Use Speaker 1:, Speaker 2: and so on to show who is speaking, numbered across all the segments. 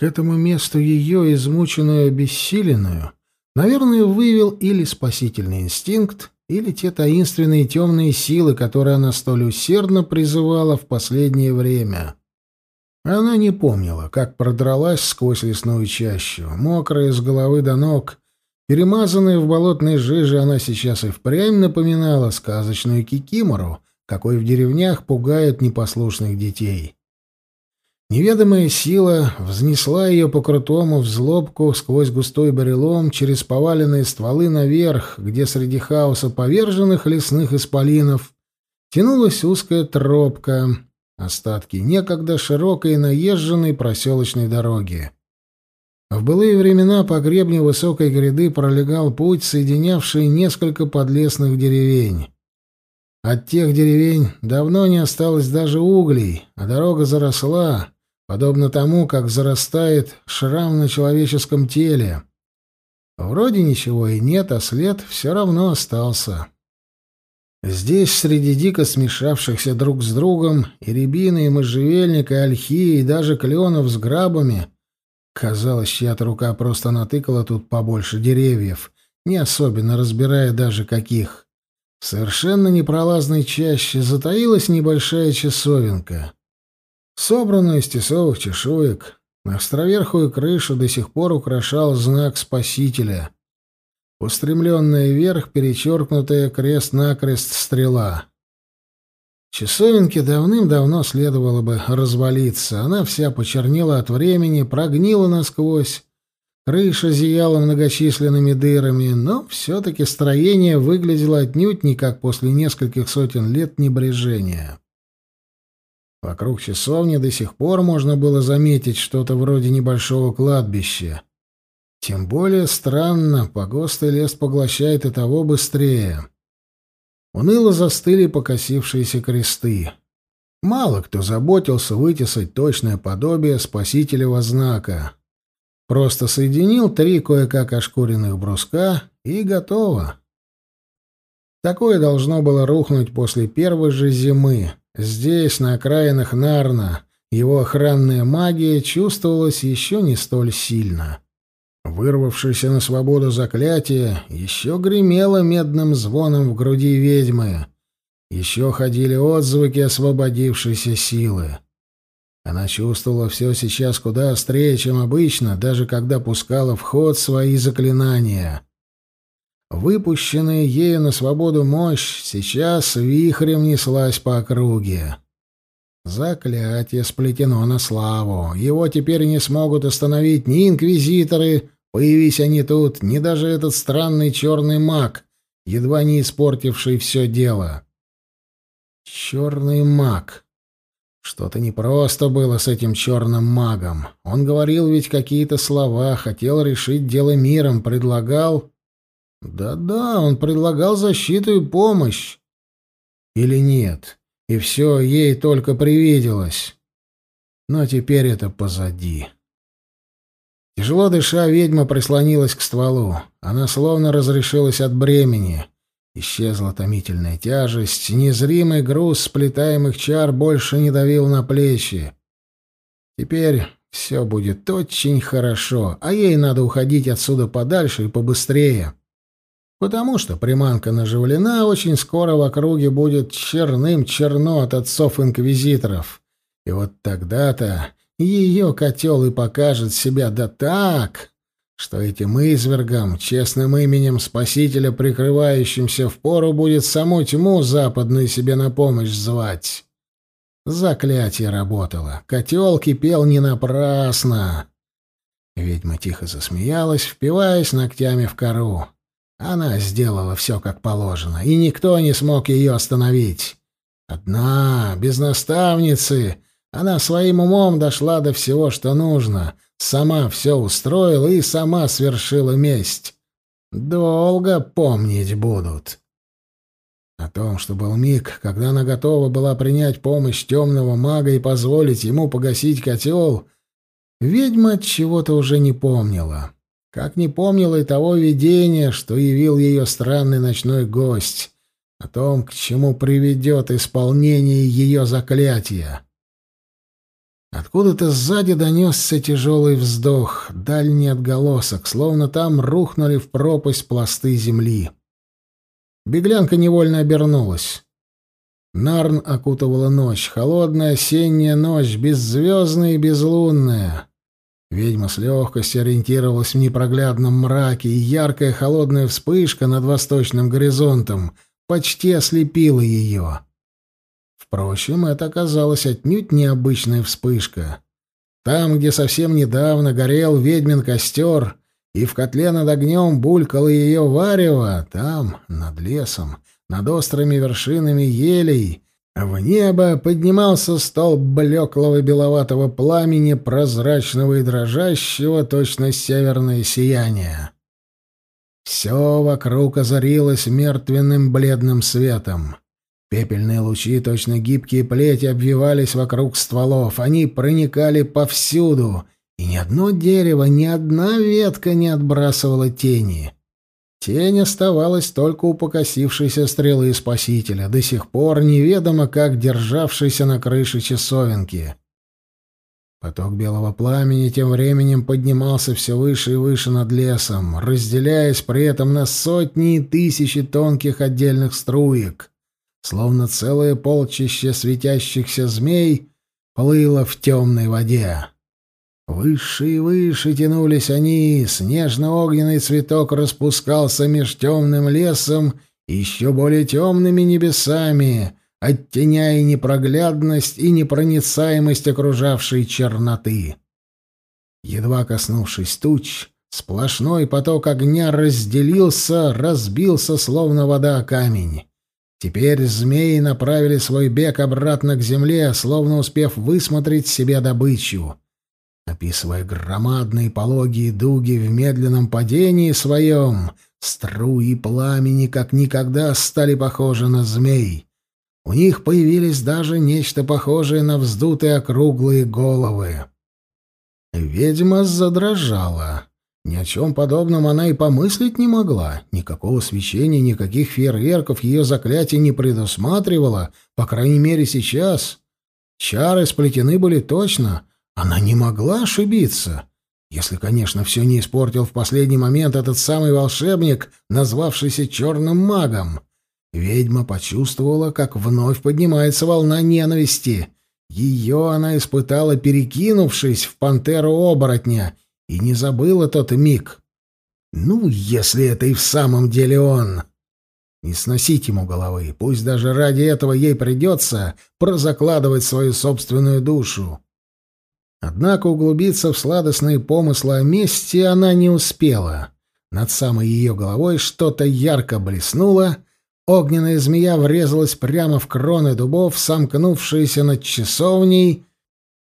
Speaker 1: К этому месту ее, измученную обессиленную, наверное, вывел или спасительный инстинкт, или те таинственные темные силы, которые она столь усердно призывала в последнее время. Она не помнила, как продралась сквозь лесную чащу, мокрая с головы до ног, перемазанная в болотной жиже, она сейчас и впрямь напоминала сказочную кикимору, какой в деревнях пугают непослушных детей. Неведомая сила взнесла ее по крутому взлобку сквозь густой барелом через поваленные стволы наверх, где среди хаоса поверженных лесных исполинов тянулась узкая тропка, остатки некогда широкой наезженной проселочной дороги. В былые времена по гребню высокой гряды пролегал путь, соединявший несколько подлесных деревень. От тех деревень давно не осталось даже углей, а дорога заросла, подобно тому, как зарастает шрам на человеческом теле. Вроде ничего и нет, а след все равно остался. Здесь, среди дико смешавшихся друг с другом, и рябины, и можжевельника, и ольхи, и даже кленов с грабами, казалось, чья-то рука просто натыкала тут побольше деревьев, не особенно разбирая даже каких. В совершенно непролазной чаще затаилась небольшая часовенка — Собранную из тесовых чешуек, на островерхую крышу до сих пор украшал знак Спасителя. Устремленная вверх, перечеркнутая крест-накрест стрела. Часовенке давным-давно следовало бы развалиться. Она вся почернела от времени, прогнила насквозь. Крыша зияла многочисленными дырами, но все-таки строение выглядело отнюдь не как после нескольких сотен лет небрежения. Вокруг часовни до сих пор можно было заметить что-то вроде небольшого кладбища. Тем более странно, погостый лес поглощает и того быстрее. Уныло застыли покосившиеся кресты. Мало кто заботился вытесать точное подобие спасителева знака. Просто соединил три кое-как ошкуренных бруска и готово. Такое должно было рухнуть после первой же зимы, Здесь, на окраинах Нарна, его охранная магия чувствовалась еще не столь сильно. Вырвавшееся на свободу заклятие еще гремело медным звоном в груди ведьмы. Еще ходили отзвуки освободившейся силы. Она чувствовала все сейчас куда острее, чем обычно, даже когда пускала в ход свои заклинания. Выпущенная ею на свободу мощь сейчас вихрем неслась по округе. Заклятие сплетено на славу. Его теперь не смогут остановить ни инквизиторы, появись они тут, ни даже этот странный черный маг, едва не испортивший все дело. Черный маг. Что-то непросто было с этим черным магом. Он говорил ведь какие-то слова, хотел решить дело миром, предлагал... Да-да, он предлагал защиту и помощь. Или нет? И все ей только привиделось. Но теперь это позади. Тяжело дыша, ведьма прислонилась к стволу. Она словно разрешилась от бремени. Исчезла томительная тяжесть, незримый груз сплетаемых чар больше не давил на плечи. Теперь все будет очень хорошо, а ей надо уходить отсюда подальше и побыстрее потому что приманка наживлена, очень скоро в округе будет черным черно от отцов-инквизиторов. И вот тогда-то ее котел и покажет себя да так, что этим извергам, честным именем Спасителя, прикрывающимся впору, будет саму тьму западную себе на помощь звать. Заклятие работало. Котел кипел не напрасно. Ведьма тихо засмеялась, впиваясь ногтями в кору. Она сделала все как положено, и никто не смог ее остановить. Одна, без наставницы, она своим умом дошла до всего, что нужно, сама все устроила и сама свершила месть. Долго помнить будут. О том, что был миг, когда она готова была принять помощь темного мага и позволить ему погасить котел, ведьма от чего-то уже не помнила. Как не помнила и того видения, что явил ее странный ночной гость, о том, к чему приведет исполнение ее заклятия. Откуда-то сзади донесся тяжелый вздох, дальний отголосок, словно там рухнули в пропасть пласты земли. Беглянка невольно обернулась. Нарн окутывала ночь, холодная осенняя ночь, беззвездная и безлунная. Ведьма с легкостью ориентировалась в непроглядном мраке, и яркая холодная вспышка над восточным горизонтом почти ослепила ее. Впрочем, это оказалась отнюдь необычная вспышка. Там, где совсем недавно горел ведьмин костер, и в котле над огнем булькало ее варево, там, над лесом, над острыми вершинами елей, в небо поднимался столб блеклого беловатого пламени, прозрачного и дрожащего, точно северное сияние. Все вокруг озарилось мертвенным бледным светом. Пепельные лучи, точно гибкие плети, обвивались вокруг стволов. Они проникали повсюду, и ни одно дерево, ни одна ветка не отбрасывала тени. Тень оставалась только у покосившейся стрелы Спасителя, до сих пор неведомо как державшейся на крыше часовенки. Поток белого пламени тем временем поднимался все выше и выше над лесом, разделяясь при этом на сотни и тысячи тонких отдельных струек, словно целое полчище светящихся змей плыло в темной воде. Выше и выше тянулись они, снежно-огненный цветок распускался меж темным лесом и еще более темными небесами, оттеняя непроглядность и непроницаемость окружавшей черноты. Едва коснувшись туч, сплошной поток огня разделился, разбился, словно вода о камень. Теперь змеи направили свой бег обратно к земле, словно успев высмотреть себе добычу описывая громадные пологие дуги в медленном падении своем, струи пламени как никогда стали похожи на змей. У них появились даже нечто похожее на вздутые округлые головы. Ведьма задрожала. Ни о чем подобном она и помыслить не могла. Никакого свечения, никаких фейерверков ее заклятие не предусматривало, по крайней мере сейчас. Чары сплетены были точно, она не могла ошибиться, если, конечно, все не испортил в последний момент этот самый волшебник, назвавшийся черным магом. Ведьма почувствовала, как вновь поднимается волна ненависти. Ее она испытала, перекинувшись в пантеру оборотня, и не забыла тот миг. Ну, если это и в самом деле он. Не сносить ему головы, пусть даже ради этого ей придется прозакладывать свою собственную душу. Однако углубиться в сладостные помыслы о мести она не успела. Над самой ее головой что-то ярко блеснуло, огненная змея врезалась прямо в кроны дубов, сомкнувшиеся над часовней.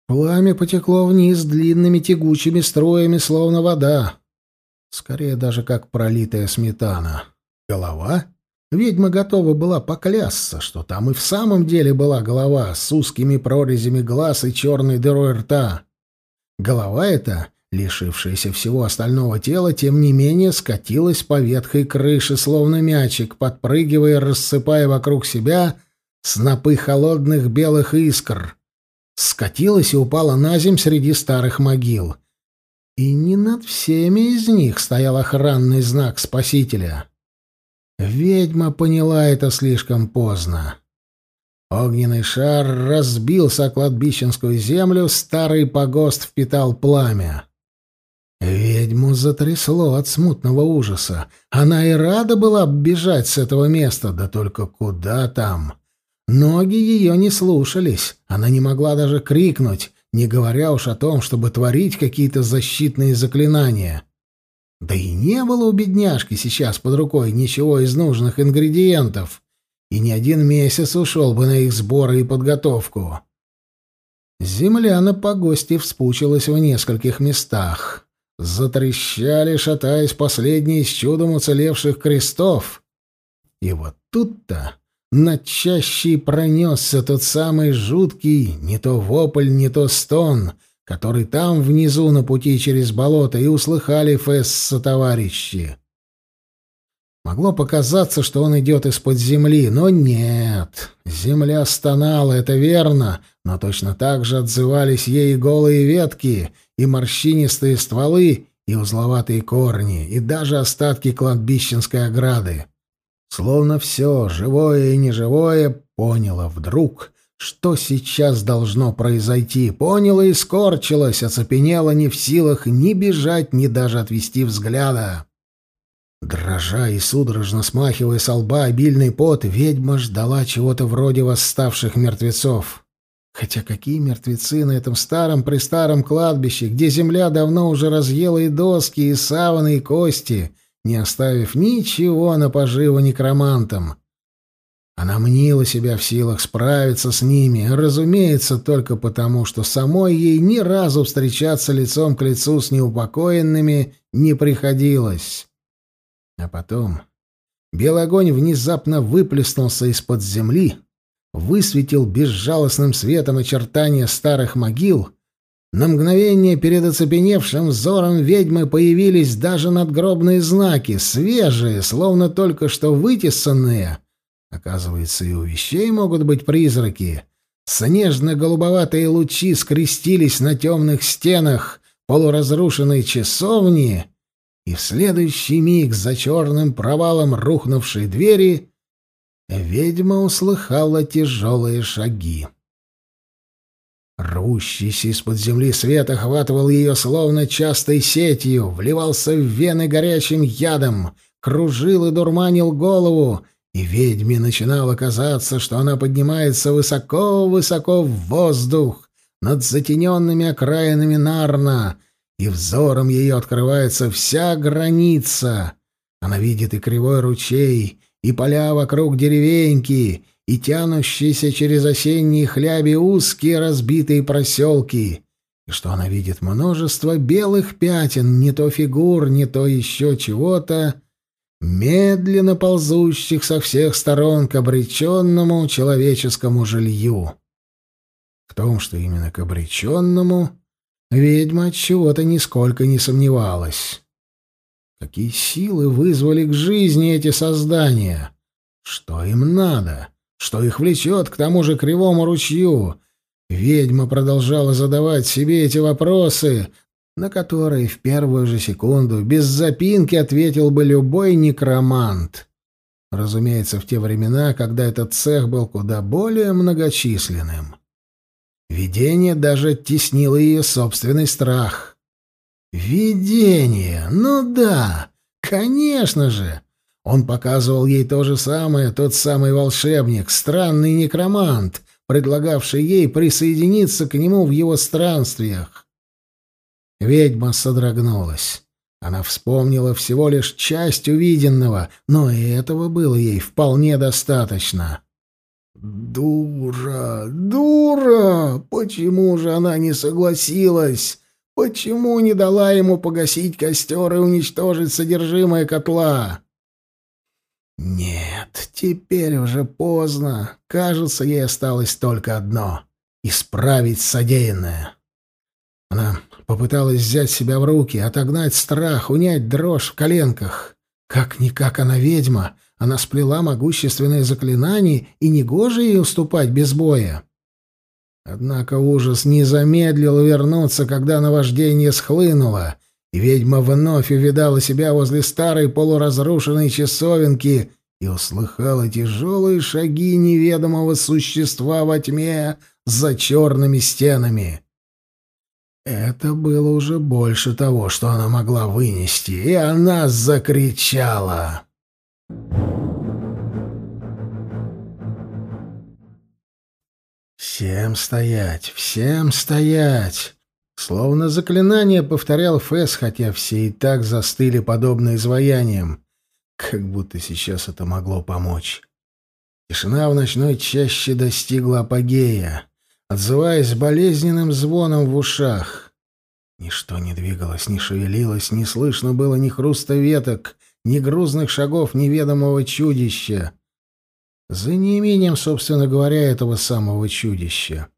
Speaker 1: Пламя потекло вниз длинными тягучими струями, словно вода. Скорее даже как пролитая сметана. Голова? Ведьма готова была поклясться, что там и в самом деле была голова с узкими прорезями глаз и черной дырой рта. Голова эта, лишившаяся всего остального тела, тем не менее скатилась по ветхой крыше, словно мячик, подпрыгивая и рассыпая вокруг себя снопы холодных белых искр. Скатилась и упала на земь среди старых могил. И не над всеми из них стоял охранный знак Спасителя. Ведьма поняла это слишком поздно. Огненный шар разбился о кладбищенскую землю, старый погост впитал пламя. Ведьму затрясло от смутного ужаса. Она и рада была бежать с этого места, да только куда там? Ноги ее не слушались, она не могла даже крикнуть, не говоря уж о том, чтобы творить какие-то защитные заклинания. Да и не было у бедняжки сейчас под рукой ничего из нужных ингредиентов и не один месяц ушел бы на их сборы и подготовку. Земля на погосте вспучилась в нескольких местах. Затрещали, шатаясь, последние из чудом уцелевших крестов. И вот тут-то над чащей пронесся тот самый жуткий не то вопль, не то стон, который там внизу на пути через болото и услыхали Фесса товарищи. Могло показаться, что он идет из-под земли, но нет. Земля стонала, это верно, но точно так же отзывались ей голые ветки, и морщинистые стволы, и узловатые корни, и даже остатки кладбищенской ограды. Словно все, живое и неживое, поняло вдруг, что сейчас должно произойти. Поняло и скорчилось, оцепенело не в силах ни бежать, ни даже отвести взгляда. Дрожа и судорожно смахивая с лба обильный пот, ведьма ждала чего-то вроде восставших мертвецов. Хотя какие мертвецы на этом старом-престаром кладбище, где земля давно уже разъела и доски, и саваны, и кости, не оставив ничего на поживу некромантам. Она мнила себя в силах справиться с ними, разумеется, только потому, что самой ей ни разу встречаться лицом к лицу с неупокоенными не приходилось. А потом белый огонь внезапно выплеснулся из-под земли, высветил безжалостным светом очертания старых могил. На мгновение перед оцепеневшим взором ведьмы появились даже надгробные знаки, свежие, словно только что вытесанные. Оказывается, и у вещей могут быть призраки. Снежно-голубоватые лучи скрестились на темных стенах полуразрушенной часовни — и в следующий миг за черным провалом рухнувшей двери ведьма услыхала тяжелые шаги. Рущийся из-под земли свет охватывал ее словно частой сетью, вливался в вены горячим ядом, кружил и дурманил голову, и ведьме начинало казаться, что она поднимается высоко-высоко в воздух над затененными окраинами Нарна, и взором ее открывается вся граница. Она видит и кривой ручей, и поля вокруг деревеньки, и тянущиеся через осенние хляби узкие разбитые проселки, и что она видит множество белых пятен, не то фигур, не то еще чего-то, медленно ползущих со всех сторон к обреченному человеческому жилью. В том, что именно к обреченному, Ведьма от чего-то нисколько не сомневалась. Какие силы вызвали к жизни эти создания? Что им надо? Что их влечет к тому же кривому ручью? Ведьма продолжала задавать себе эти вопросы, на которые в первую же секунду без запинки ответил бы любой некромант. Разумеется, в те времена, когда этот цех был куда более многочисленным. Видение даже оттеснило ее собственный страх. Видение! Ну да, конечно же! Он показывал ей то же самое, тот самый волшебник, странный некромант, предлагавший ей присоединиться к нему в его странствиях. Ведьма содрогнулась. Она вспомнила всего лишь часть увиденного, но и этого было ей вполне достаточно. Дура, дура! Почему же она не согласилась? Почему не дала ему погасить костер и уничтожить содержимое котла? Нет, теперь уже поздно. Кажется, ей осталось только одно — исправить содеянное. Она попыталась взять себя в руки, отогнать страх, унять дрожь в коленках. Как-никак она ведьма — она сплела могущественное заклинание, и негоже ей уступать без боя. Однако ужас не замедлил вернуться, когда наваждение схлынуло, и ведьма вновь увидала себя возле старой полуразрушенной часовенки и услыхала тяжелые шаги неведомого существа во тьме за черными стенами. Это было уже больше того, что она могла вынести, и она закричала. «Всем стоять! Всем стоять!» Словно заклинание повторял Фэс, хотя все и так застыли подобно изваяниям. Как будто сейчас это могло помочь. Тишина в ночной чаще достигла апогея, отзываясь болезненным звоном в ушах. Ничто не двигалось, не шевелилось, не слышно было ни хруста веток, ни грузных шагов неведомого чудища. За неимением, собственно говоря, этого самого чудища.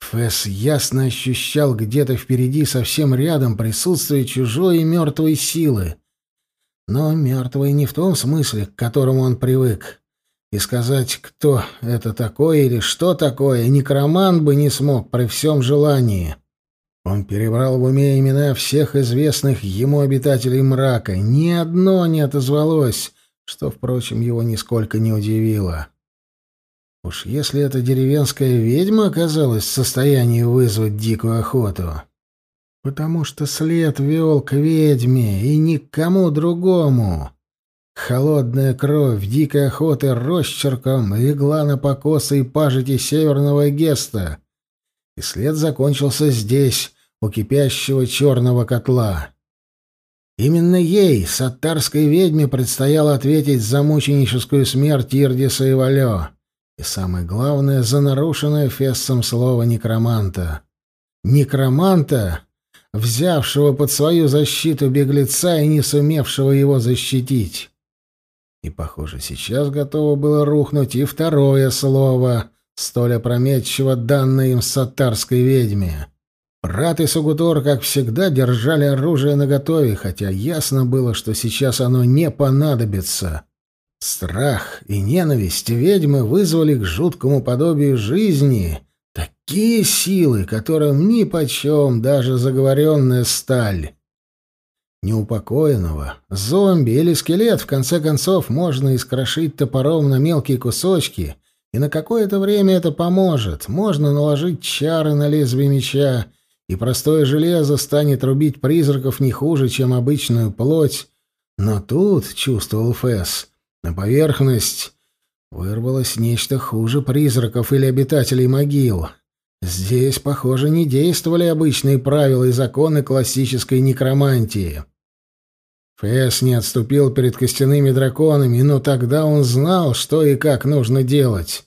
Speaker 1: Фэс ясно ощущал где-то впереди, совсем рядом, присутствие чужой и мертвой силы. но мертвый не в том смысле, к которому он привык. И сказать, кто это такое или что такое, некромант бы не смог при всем желании. Он перебрал в уме имена всех известных ему обитателей мрака. Ни одно не отозвалось, что, впрочем, его нисколько не удивило. Уж если эта деревенская ведьма оказалась в состоянии вызвать дикую охоту, потому что след вел к ведьме и ни к кому другому. Холодная кровь дикой охоты росчерком легла на покосы и пажити северного геста, и след закончился здесь, у кипящего черного котла. Именно ей, саттарской ведьме, предстояло ответить за мученическую смерть Ирдиса и Валё, и самое главное, за нарушенное Фессом слово некроманта. Некроманта, взявшего под свою защиту беглеца и не сумевшего его защитить. И, похоже, сейчас готово было рухнуть и второе слово, столь опрометчиво данное им саттарской ведьме. Рат и Сугутор, как всегда, держали оружие наготове, хотя ясно было, что сейчас оно не понадобится. Страх и ненависть ведьмы вызвали к жуткому подобию жизни такие силы, которым ни почем даже заговоренная сталь. Неупокоенного, зомби или скелет, в конце концов, можно искрошить топором на мелкие кусочки, и на какое-то время это поможет. Можно наложить чары на лезвие меча, и простое железо станет рубить призраков не хуже, чем обычную плоть. Но тут, чувствовал Фэс, на поверхность вырвалось нечто хуже призраков или обитателей могил. Здесь, похоже, не действовали обычные правила и законы классической некромантии. Фэс не отступил перед костяными драконами, но тогда он знал, что и как нужно делать.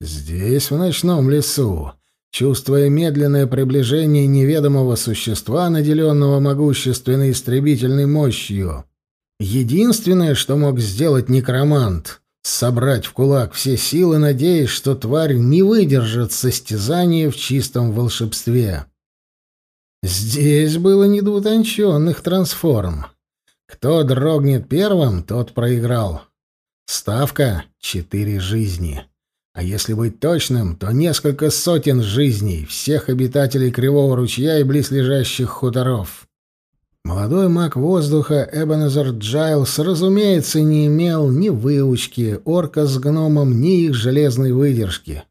Speaker 1: Здесь, в ночном лесу, Чувствуя медленное приближение неведомого существа, наделенного могущественной истребительной мощью, единственное, что мог сделать некромант — собрать в кулак все силы, надеясь, что тварь не выдержит состязания в чистом волшебстве. Здесь было не до трансформ. Кто дрогнет первым, тот проиграл. Ставка — четыре жизни. А если быть точным, то несколько сотен жизней всех обитателей Кривого ручья и близлежащих хуторов. Молодой маг воздуха Эбенезер Джайлс, разумеется, не имел ни выучки, орка с гномом, ни их железной выдержки.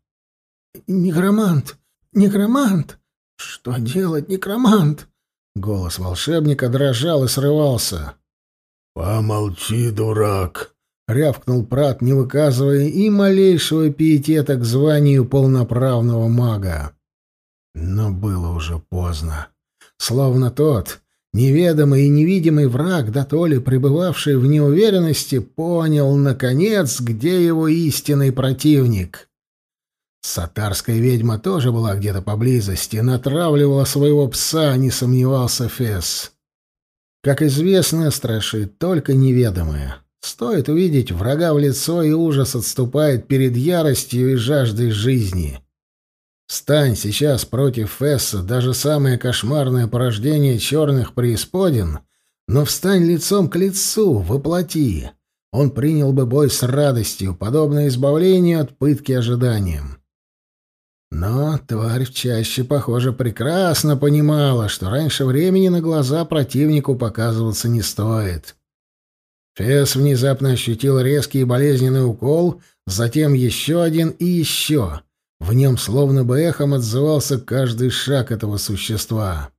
Speaker 1: «Некромант! Некромант! Что делать, некромант?» Голос волшебника дрожал и срывался.
Speaker 2: «Помолчи, дурак!»
Speaker 1: Рявкнул Прат, не выказывая и малейшего пиетета к званию полноправного мага. Но было уже поздно. Словно тот, неведомый и невидимый враг, да то ли пребывавший в неуверенности, понял, наконец, где его истинный противник. Сатарская ведьма тоже была где-то поблизости, натравливала своего пса, не сомневался Фес. Как известно, страшит только неведомое. Стоит увидеть врага в лицо, и ужас отступает перед яростью и жаждой жизни. Стань сейчас против Фесса, даже самое кошмарное порождение черных преисподин, но встань лицом к лицу, воплоти. Он принял бы бой с радостью, подобное избавлению от пытки ожиданием. Но тварь чаще, похоже, прекрасно понимала, что раньше времени на глаза противнику показываться не стоит. Фесс внезапно ощутил резкий и болезненный укол, затем еще один и еще. В нем словно бы эхом отзывался каждый шаг этого существа.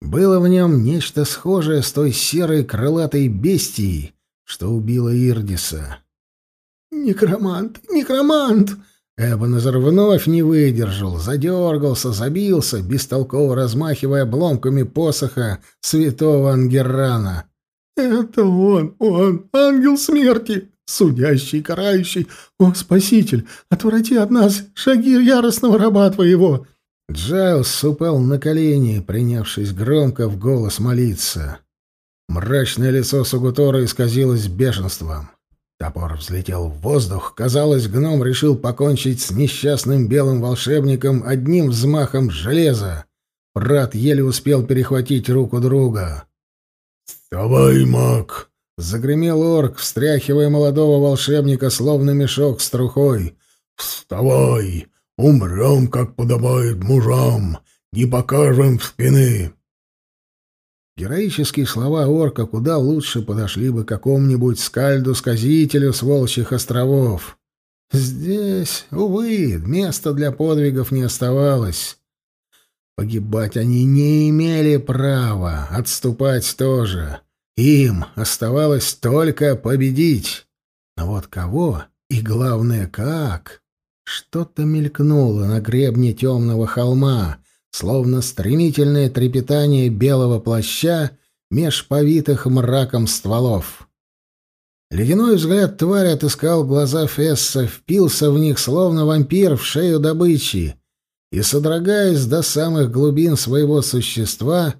Speaker 1: Было в нем нечто схожее с той серой крылатой бестией, что убила Ирдиса. «Некромант! Некромант!» Эбонезер вновь не выдержал, задергался, забился, бестолково размахивая обломками посоха святого Ангеррана. «Это он, он, ангел смерти, судящий, карающий. О, Спаситель, отврати от нас шаги яростного раба твоего!» Джайлс упал на колени, принявшись громко в голос молиться. Мрачное лицо Сугутора исказилось бешенством. Топор взлетел в воздух. Казалось, гном решил покончить с несчастным белым волшебником одним взмахом железа. Брат еле успел перехватить руку друга.
Speaker 2: «Вставай, маг!»
Speaker 1: Загремел орк, встряхивая молодого волшебника, словно мешок с трухой.
Speaker 2: «Вставай! Умрем, как подобает мужам! Не покажем спины!»
Speaker 1: Героические слова орка куда лучше подошли бы какому-нибудь скальду-сказителю с волчьих островов. Здесь, увы, места для подвигов не оставалось. Погибать они не имели права, отступать тоже. Им оставалось только победить. Но вот кого и, главное, как? Что-то мелькнуло на гребне темного холма, словно стремительное трепетание белого плаща меж повитых мраком стволов. Ледяной взгляд твари отыскал глаза Фесса, впился в них, словно вампир, в шею добычи, и, содрогаясь до самых глубин своего существа,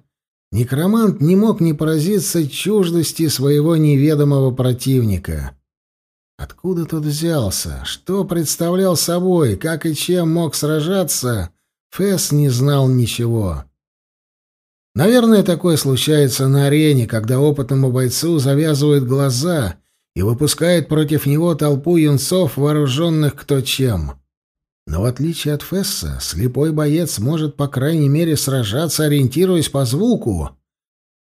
Speaker 1: Некромант не мог не поразиться чуждости своего неведомого противника. Откуда тот взялся? Что представлял собой? Как и чем мог сражаться? Фэс не знал ничего. Наверное, такое случается на арене, когда опытному бойцу завязывают глаза и выпускает против него толпу юнцов, вооруженных кто чем. Но в отличие от Фесса, слепой боец может, по крайней мере, сражаться, ориентируясь по звуку.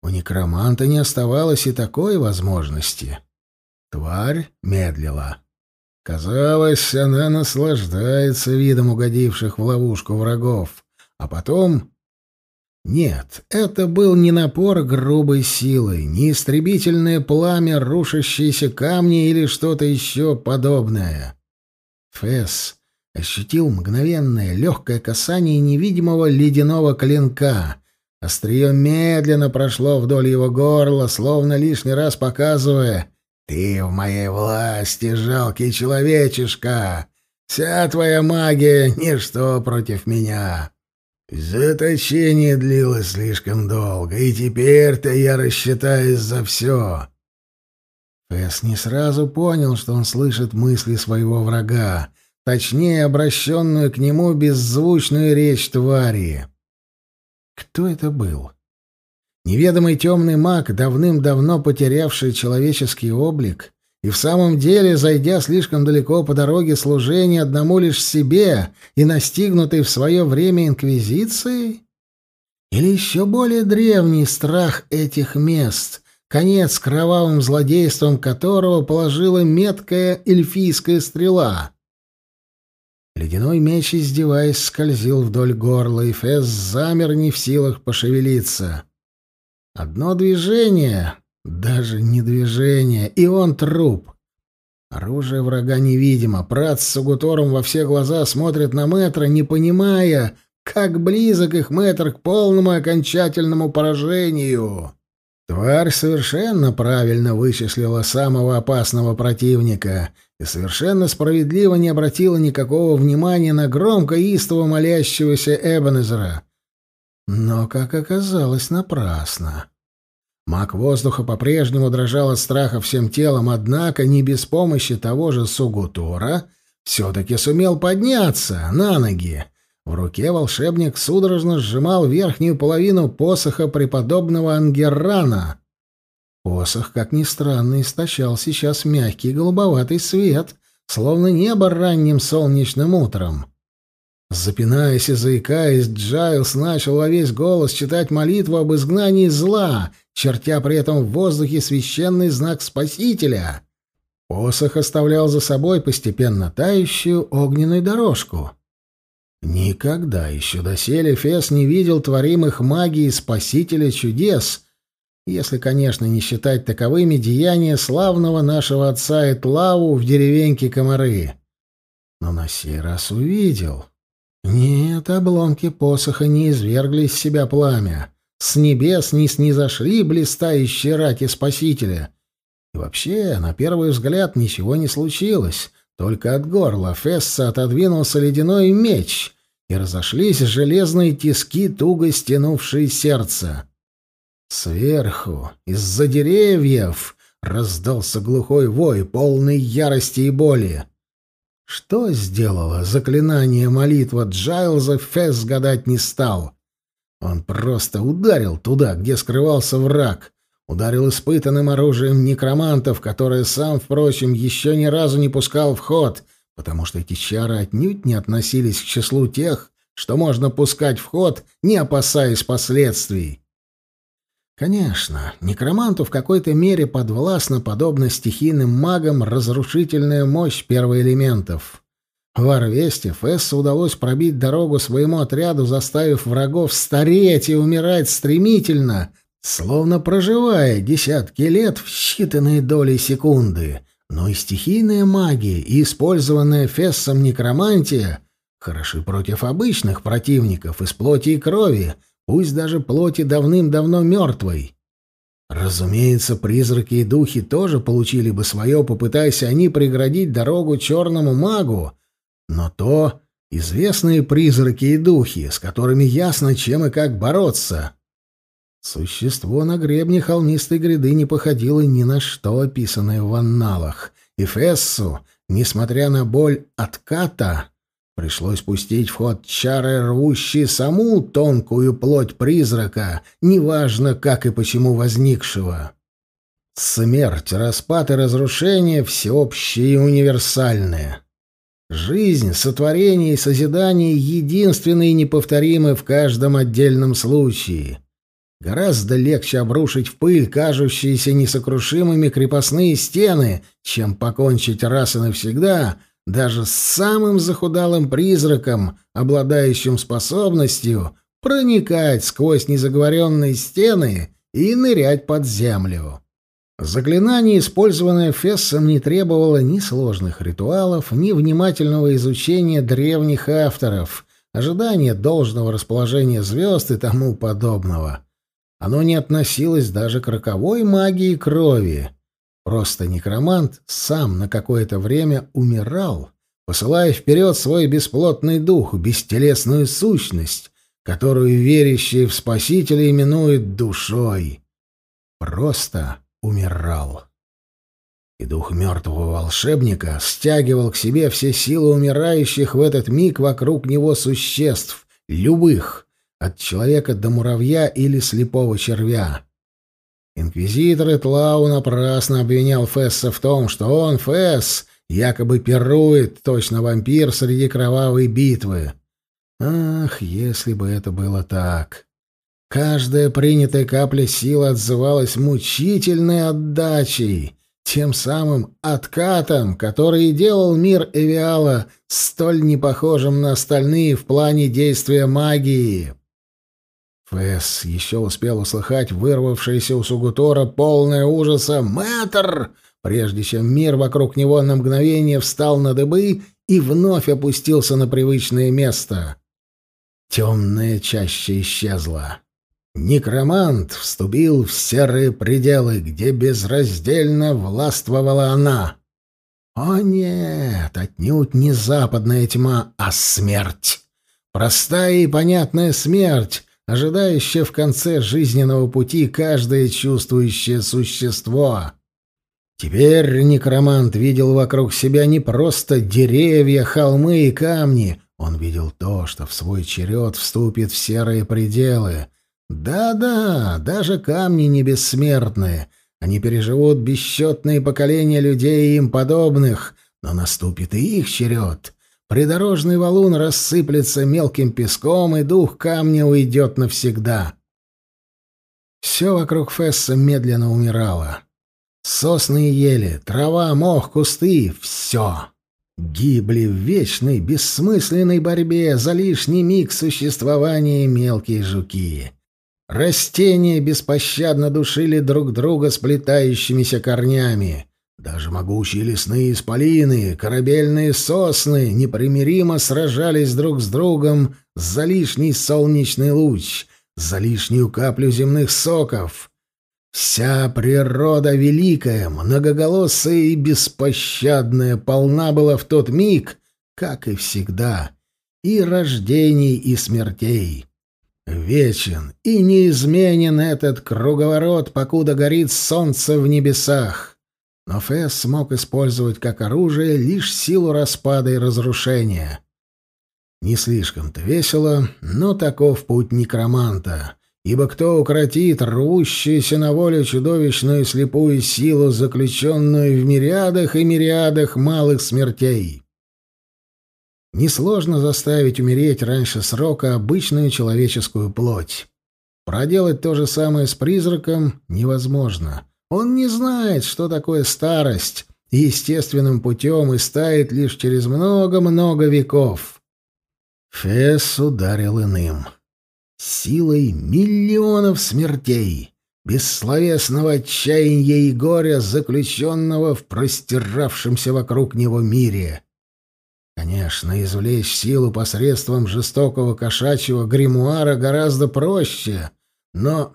Speaker 1: У некроманта не оставалось и такой возможности. Тварь медлила. Казалось, она наслаждается видом угодивших в ловушку врагов. А потом... Нет, это был не напор грубой силы, не истребительное пламя, рушащиеся камни или что-то еще подобное. Фесс ощутил мгновенное легкое касание невидимого ледяного клинка. Острие медленно прошло вдоль его горла, словно лишний раз показывая «Ты в моей власти, жалкий человечишка! Вся твоя магия — ничто против меня!» Заточение длилось слишком долго, и теперь-то я рассчитаюсь за все. Фэс не сразу понял, что он слышит мысли своего врага, точнее, обращенную к нему беззвучную речь твари. Кто это был? Неведомый темный маг, давным-давно потерявший человеческий облик, и в самом деле, зайдя слишком далеко по дороге служения одному лишь себе и настигнутый в свое время инквизицией? Или еще более древний страх этих мест, конец кровавым злодейством которого положила меткая эльфийская стрела? Ледяной меч, издеваясь, скользил вдоль горла, и Фесс замер не в силах пошевелиться. Одно движение, даже не движение, и он труп. Оружие врага невидимо. Прат с Сугутором во все глаза смотрят на Мэтра, не понимая, как близок их Мэтр к полному окончательному поражению. Тварь совершенно правильно вычислила самого опасного противника — и совершенно справедливо не обратила никакого внимания на громко истово молящегося Эбенезера. Но, как оказалось, напрасно. Маг воздуха по-прежнему дрожал от страха всем телом, однако не без помощи того же Сугутора все-таки сумел подняться на ноги. В руке волшебник судорожно сжимал верхнюю половину посоха преподобного Ангеррана — Посох, как ни странно, источал сейчас мягкий голубоватый свет, словно небо ранним солнечным утром. Запинаясь и заикаясь, Джайлс начал во весь голос читать молитву об изгнании зла, чертя при этом в воздухе священный знак Спасителя. Посох оставлял за собой постепенно тающую огненную дорожку. Никогда еще доселе Фес не видел творимых магией Спасителя чудес — если, конечно, не считать таковыми деяния славного нашего отца Этлаву в деревеньке Комары. Но на сей раз увидел. Нет, обломки посоха не извергли из себя пламя. С небес не снизошли блистающие раки Спасителя. И вообще, на первый взгляд, ничего не случилось. Только от горла Фесса отодвинулся ледяной меч, и разошлись железные тиски, туго стянувшие сердце. Сверху, из-за деревьев, раздался глухой вой, полный ярости и боли. Что сделало заклинание молитва Джайлза, Фесс гадать не стал. Он просто ударил туда, где скрывался враг. ударил испытанным оружием некромантов, которое сам, впрочем, еще ни разу не пускал в ход, потому что эти чары отнюдь не относились к числу тех, что можно пускать в ход, не опасаясь последствий. Конечно, некроманту в какой-то мере подвластна, подобно стихийным магам, разрушительная мощь первоэлементов. В Арвесте Фессу удалось пробить дорогу своему отряду, заставив врагов стареть и умирать стремительно, словно проживая десятки лет в считанные доли секунды. Но и стихийная магия, и использованная Фессом некромантия хороши против обычных противников из плоти и крови, пусть даже плоти давным-давно мертвой. Разумеется, призраки и духи тоже получили бы свое, попытаясь они преградить дорогу черному магу, но то известные призраки и духи, с которыми ясно, чем и как бороться. Существо на гребне холмистой гряды не походило ни на что, описанное в анналах, и несмотря на боль отката, пришлось пустить в ход чары, рвущие саму тонкую плоть призрака, неважно как и почему возникшего. Смерть, распад и разрушение всеобщие и универсальные. Жизнь, сотворение и созидание единственны и неповторимы в каждом отдельном случае. Гораздо легче обрушить в пыль кажущиеся несокрушимыми крепостные стены, чем покончить раз и навсегда даже с самым захудалым призраком, обладающим способностью проникать сквозь незаговоренные стены и нырять под землю. Заклинание, использованное Фессом, не требовало ни сложных ритуалов, ни внимательного изучения древних авторов, ожидания должного расположения звезд и тому подобного. Оно не относилось даже к роковой магии крови. Просто некромант сам на какое-то время умирал, посылая вперед свой бесплотный дух, бестелесную сущность, которую верящие в Спасителя именуют душой. Просто умирал. И дух мертвого волшебника стягивал к себе все силы умирающих в этот миг вокруг него существ, любых, от человека до муравья или слепого червя. Инквизитор Этлау напрасно обвинял Фесса в том, что он, Фесс, якобы пирует, точно вампир среди кровавой битвы. Ах, если бы это было так! Каждая принятая капля силы отзывалась мучительной отдачей, тем самым откатом, который и делал мир Эвиала столь непохожим на остальные в плане действия магии. Фэс еще успел услыхать вырвавшееся у Сугутора полное ужаса «Мэтр!», прежде чем мир вокруг него на мгновение встал на дыбы и вновь опустился на привычное место. Темная чаще исчезла. Некромант вступил в серые пределы, где безраздельно властвовала она. О нет, отнюдь не западная тьма, а смерть. Простая и понятная смерть, ожидающее в конце жизненного пути каждое чувствующее существо. Теперь некромант видел вокруг себя не просто деревья, холмы и камни, он видел то, что в свой черед вступит в серые пределы. Да-да, даже камни не бессмертные, они переживут бесчетные поколения людей и им подобных, но наступит и их черед — Придорожный валун рассыплется мелким песком, и дух камня уйдет навсегда. Все вокруг Фесса медленно умирало. Сосны и ели, трава, мох, кусты — все. Гибли в вечной, бессмысленной борьбе за лишний миг существования мелкие жуки. Растения беспощадно душили друг друга сплетающимися корнями. Даже могучие лесные исполины, корабельные сосны непримиримо сражались друг с другом за лишний солнечный луч, за лишнюю каплю земных соков. Вся природа великая, многоголосая и беспощадная полна была в тот миг, как и всегда, и рождений, и смертей. Вечен и неизменен этот круговорот, покуда горит солнце в небесах но Фэс смог использовать как оружие лишь силу распада и разрушения. Не слишком-то весело, но таков путь некроманта. ибо кто укротит рвущуюся на волю чудовищную слепую силу, заключенную в мириадах и мириадах малых смертей? Несложно заставить умереть раньше срока обычную человеческую плоть. Проделать то же самое с призраком невозможно. Он не знает, что такое старость, естественным путем и стает лишь через много-много веков. Фесс ударил иным. Силой миллионов смертей, бессловесного отчаяния и горя, заключенного в простиравшемся вокруг него мире. Конечно, извлечь силу посредством жестокого кошачьего гримуара гораздо проще, но...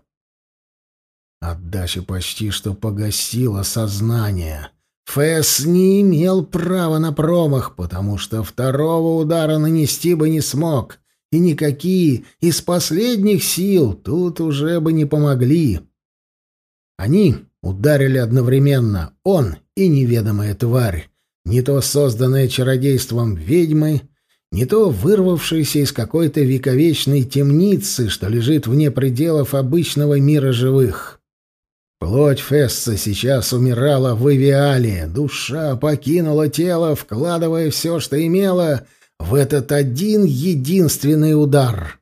Speaker 1: Отдача почти что погасила сознание. Фэс не имел права на промах, потому что второго удара нанести бы не смог, и никакие из последних сил тут уже бы не помогли. Они ударили одновременно, он и неведомая тварь, не то созданная чародейством ведьмы, не то вырвавшаяся из какой-то вековечной темницы, что лежит вне пределов обычного мира живых. Плоть Фесса сейчас умирала в Эвиале, душа покинула тело, вкладывая все, что имела, в этот один единственный удар.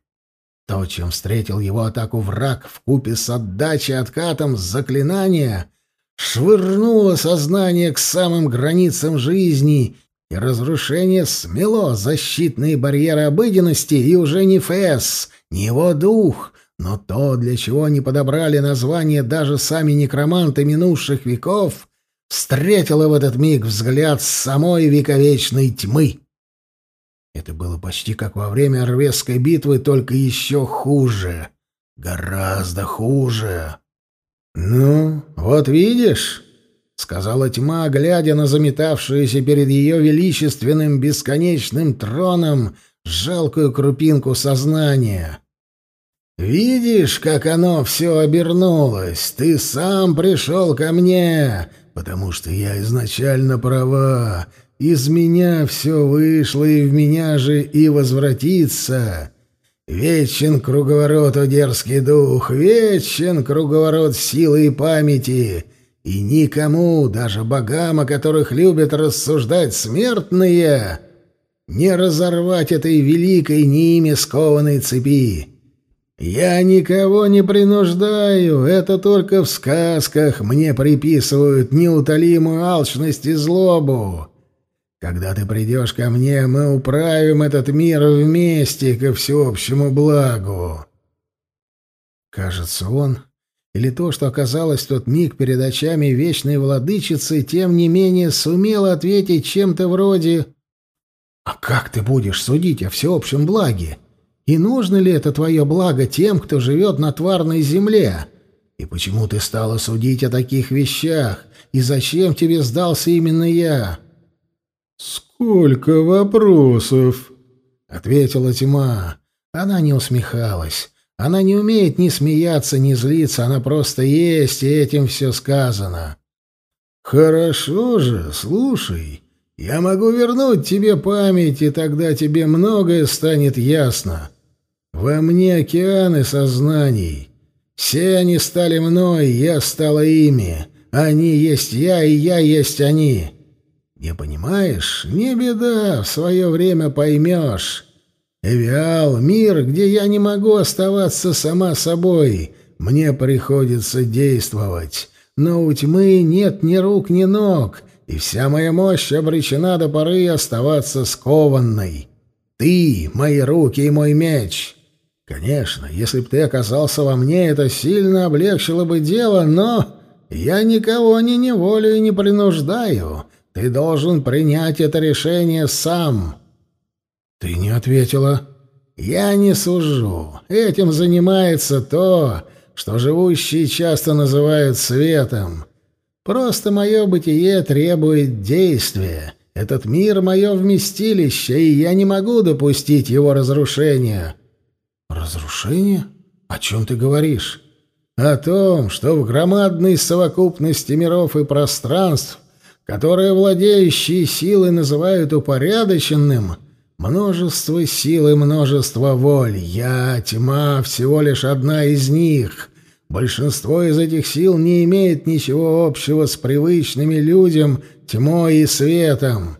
Speaker 1: То, чем встретил его атаку враг в купе с отдачей откатом с заклинания, швырнуло сознание к самым границам жизни, и разрушение смело защитные барьеры обыденности, и уже не Фесс, не его дух — но то, для чего они подобрали название даже сами некроманты минувших веков, встретило в этот миг взгляд самой вековечной тьмы. Это было почти как во время Орвесской битвы, только еще хуже. Гораздо хуже. «Ну, вот видишь», — сказала тьма, глядя на заметавшуюся перед ее величественным бесконечным троном жалкую крупинку сознания. «Видишь, как оно все обернулось? Ты сам пришел ко мне, потому что я изначально права. Из меня все вышло, и в меня же и возвратится. Вечен круговорот, о дерзкий дух, вечен круговорот силы и памяти». И никому, даже богам, о которых любят рассуждать смертные, не разорвать этой великой ними скованной цепи. «Я никого не принуждаю, это только в сказках мне приписывают неутолимую алчность и злобу. Когда ты придешь ко мне, мы управим этот мир вместе ко всеобщему благу». Кажется, он, или то, что оказалось тот миг перед очами вечной владычицы, тем не менее сумел ответить чем-то вроде «А как ты будешь судить о всеобщем благе?» И нужно ли это твое благо тем, кто живет на тварной земле? И почему ты стала судить о таких вещах? И зачем тебе сдался именно я?»
Speaker 2: «Сколько вопросов!» — ответила тьма.
Speaker 1: Она не усмехалась. Она не умеет ни смеяться, ни злиться, она просто есть, и этим все сказано. «Хорошо же, слушай, я могу вернуть тебе память, и тогда тебе многое станет ясно. Во мне океаны сознаний. Все они стали мной, я стала ими. Они есть я, и я есть они. Не понимаешь? Не беда, в свое время поймешь. Эвиал — мир, где я не могу оставаться сама собой. Мне приходится действовать. Но у тьмы нет ни рук, ни ног, и вся моя мощь обречена до поры оставаться скованной. Ты — мои руки и мой меч. Конечно, если бы ты оказался во мне, это сильно облегчило бы дело, но я никого не неволю и не принуждаю. Ты должен принять это решение сам. Ты не ответила. Я не сужу. Этим занимается то, что живущие часто называют светом. Просто мое бытие требует действия. Этот мир — мое вместилище, и я не могу допустить его разрушения. «Разрушение? О чем ты говоришь?» «О том, что в громадной совокупности миров и пространств, которые владеющие силой называют упорядоченным, Множество сил и множество воль. Я, тьма, всего лишь одна из них. Большинство из этих сил не имеет ничего общего с привычными людям, тьмой и светом.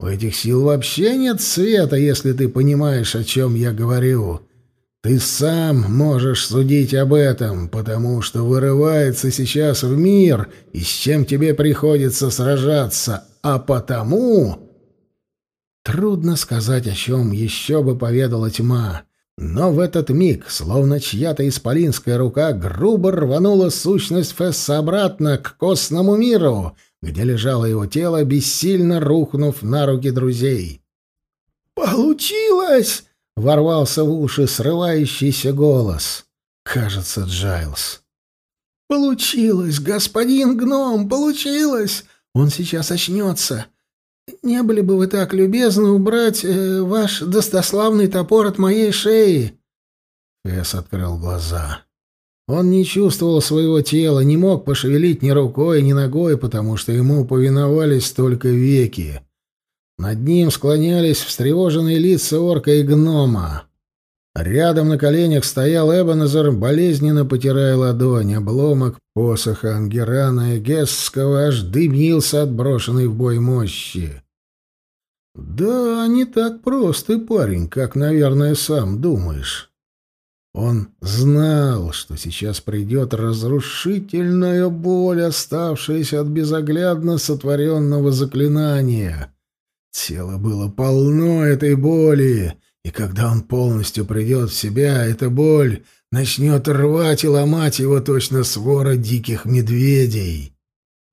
Speaker 1: У этих сил вообще нет света, если ты понимаешь, о чем я говорю. Ты сам можешь судить об этом, потому что вырывается сейчас в мир, и с чем тебе приходится сражаться, а потому... Трудно сказать, о чем еще бы поведала тьма. Но в этот миг, словно чья-то исполинская рука, грубо рванула сущность Фесса обратно к костному миру, где лежало его тело, бессильно рухнув на руки друзей. «Получилось!» — ворвался в уши срывающийся голос. Кажется, Джайлз. «Получилось, господин гном, получилось! Он сейчас очнется. Не были бы вы так любезны убрать э, ваш достославный топор от моей шеи?» Фесс открыл глаза. Он не чувствовал своего тела, не мог пошевелить ни рукой, ни ногой, потому что ему повиновались только веки. Над ним склонялись встревоженные лица орка и гнома. Рядом на коленях стоял Эбонезер, болезненно потирая ладонь. Обломок посоха Ангерана и Гесского аж дымился от брошенной в бой мощи. «Да, не так прост парень, как, наверное, сам думаешь». Он знал, что сейчас придет разрушительная боль, оставшаяся от безоглядно сотворенного заклинания. Тело было полно этой боли, и когда он полностью придет в себя, эта боль начнет рвать и ломать его точно свора диких медведей.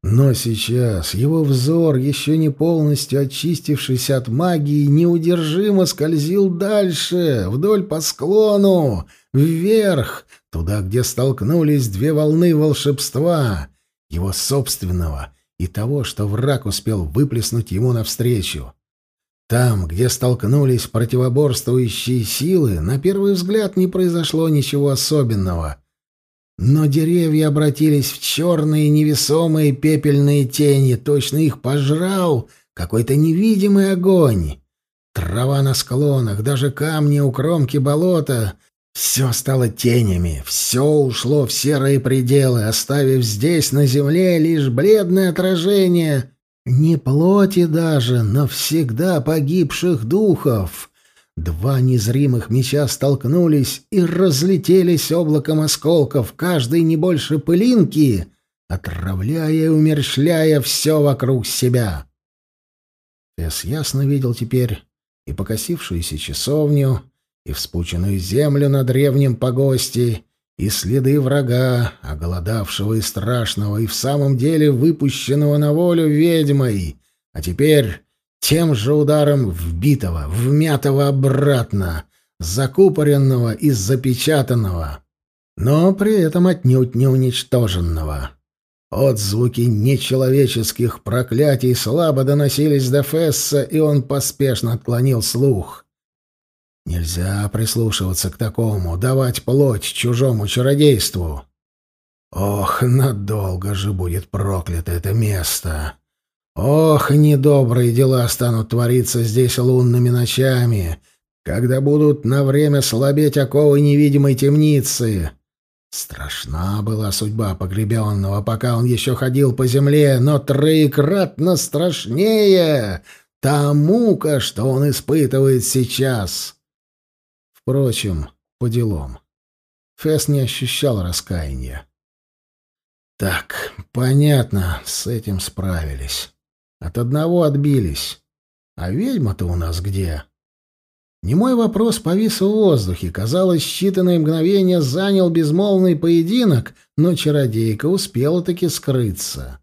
Speaker 1: Но сейчас его взор, еще не полностью очистившийся от магии, неудержимо скользил дальше, вдоль по склону, вверх, туда, где столкнулись две волны волшебства, его собственного и того, что враг успел выплеснуть ему навстречу. Там, где столкнулись противоборствующие силы, на первый взгляд не произошло ничего особенного. Но деревья обратились в черные невесомые пепельные тени, точно их пожрал какой-то невидимый огонь. Трава на склонах, даже камни у кромки болота — все стало тенями, все ушло в серые пределы, оставив здесь, на земле, лишь бледное отражение не плоти даже, но всегда погибших духов. Два незримых меча столкнулись и разлетелись облаком осколков, каждый не больше пылинки, отравляя и умерщвляя все вокруг себя. Тесс ясно видел теперь и покосившуюся часовню, и вспученную землю на древнем погосте, и следы врага, оголодавшего и страшного, и в самом деле выпущенного на волю ведьмой, а теперь тем же ударом вбитого, вмятого обратно, закупоренного и запечатанного, но при этом отнюдь не уничтоженного. Отзвуки нечеловеческих проклятий слабо доносились до Фесса, и он поспешно отклонил слух — Нельзя прислушиваться к такому, давать плоть чужому чародейству. Ох, надолго же будет проклято это место. Ох, недобрые дела станут твориться здесь лунными ночами, когда будут на время слабеть оковы невидимой темницы. Страшна была судьба погребенного, пока он еще ходил по земле, но троекратно страшнее та мука, что он испытывает сейчас. Впрочем, по делам. Фэс не ощущал раскаяния. Так, понятно, с этим справились. От одного отбились. А ведьма-то у нас где? Немой вопрос повис в воздухе. Казалось, считанные мгновения занял безмолвный поединок, но чародейка успела таки скрыться.